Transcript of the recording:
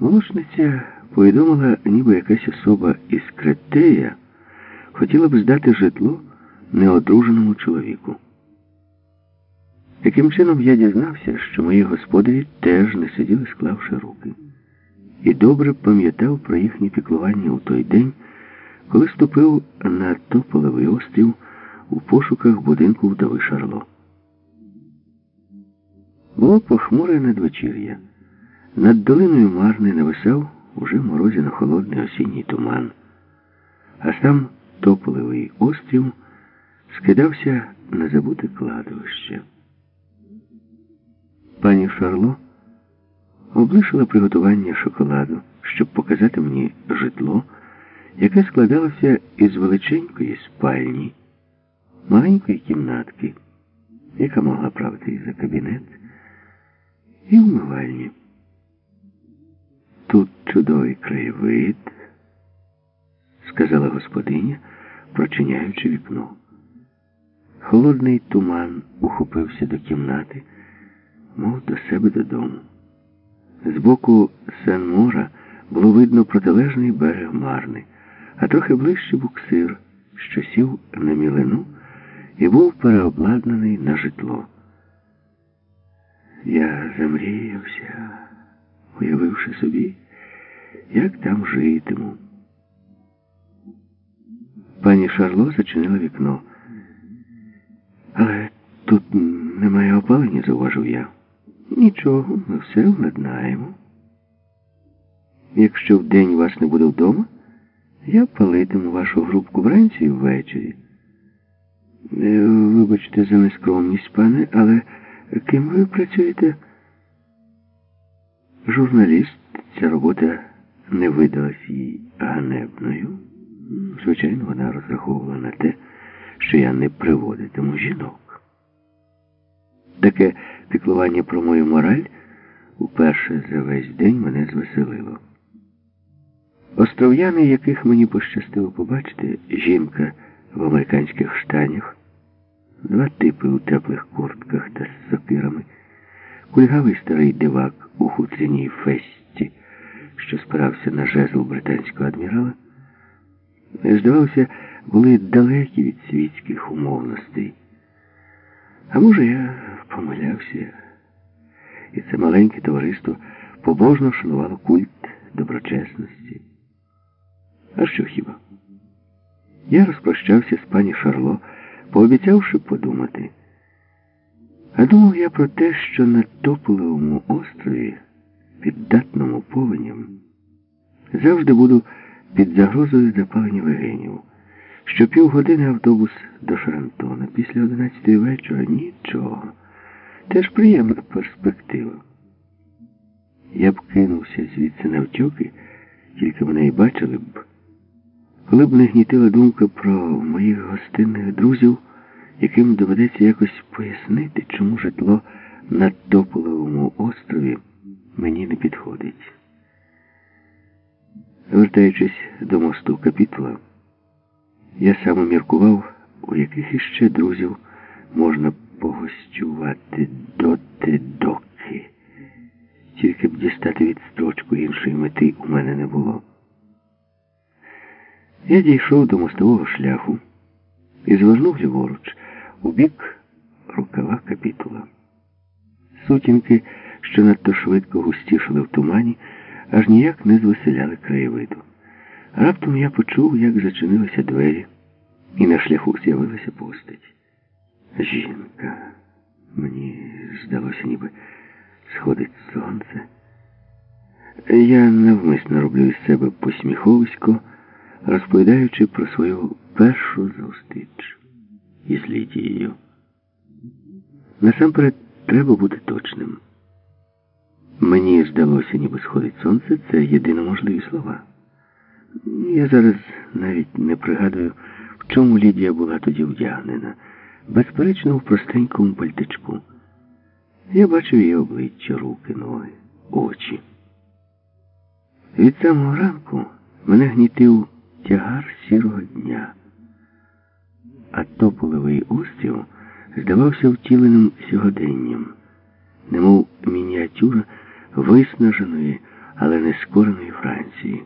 Молочниця повідомила, ніби якась особа із Кретея хотіла б здати житло неодруженому чоловіку. Таким чином я дізнався, що мої господарі теж не сиділи, склавши руки, і добре пам'ятав про їхнє піклування у той день, коли ступив на Тополевий острів у пошуках будинку вдови Шарло. Було похмуре надвечір'я. Над долиною Марни нависав уже морозяно холодний осінній туман, а сам Тополевий острів скидався на забуте кладовище. Пані Шарло облишила приготування шоколаду, щоб показати мені житло, яке складалося із величенької спальні, маленької кімнатки, яка могла правити за кабінет, і вмивальні. Тут чудовий краєвид, сказала господиня, прочиняючи вікно. Холодний туман ухопився до кімнати, мов до себе додому. Збоку Сен-Мора було видно протилежний берег Марни, а трохи ближче буксир, що сів на мілину і був переобладнаний на житло. Я замріявся, уявивши собі, як там житиму. Пані Шарло зачинила вікно. Але тут немає опалення, зауважив я. Нічого, ми все владнаємо. Якщо вдень вас не буде вдома, я палитиму вашу грубку вранці і ввечері. Е, вибачте за нескромність, пане, але ким ви працюєте? Журналіст, ця робота не видалась їй ганебною. Звичайно, вона розраховувала на те, що я не приводитиму жінок. Таке піклування про мою мораль уперше за весь день мене звеселило. Остров'яни, яких мені пощастило побачити, жінка в американських штанях, два типи у теплих куртках та з сокирами, кульгавий старий дивак у хутряній фесті, що спирався на жезл британського адмірала, здавалося, були далекі від світських умовностей. А може, я помилявся, і це маленьке товариство побожно шанувало культ доброчесності. А що хіба? Я розпрощався з пані Шарло, пообіцявши подумати. А думав я про те, що на Тополевому острові, піддатному повеням, завжди буду під загрозою запалення легенів. Що півгодини автобус до Шарантона після 11 вечора нічого. Теж приємна перспектива. Я б кинувся звідси навтьоки, тільки мене і бачили б. Коли б не гнітила думка про моїх гостинних друзів, яким доведеться якось пояснити, чому житло на Тополевому острові мені не підходить. Вертаючись до мосту капітула, я саме міркував, у яких іще друзів можна погостювати доти доки. Тільки б дістати відстрочку іншої мети у мене не було. Я дійшов до мостового шляху і звернув ліворуч у бік рукава капітула. Сутінки, що надто швидко густішали в тумані, аж ніяк не звеселяли краєвиду. Раптом я почув, як зачинилися двері, і на шляху з'явилася постать. Жінка. Мені здалося, ніби сходить сонце. Я навмисно роблю із себе посміховисько, розповідаючи про свою першу зустріч із Лідією. Насамперед треба бути точним. Мені здалося, ніби сходить сонце, це єдино можливі слова. Я зараз навіть не пригадую, в чому Лідія була тоді вдягнена. Безперечно, в простенькому пальтичку. Я бачив її обличчя, руки, ноги, очі. Від самого ранку мене гнітив тягар сірого дня, а тополевий острів здавався втіленим сьогоденням, немов мініатюра виснаженої, але не скореної Франції.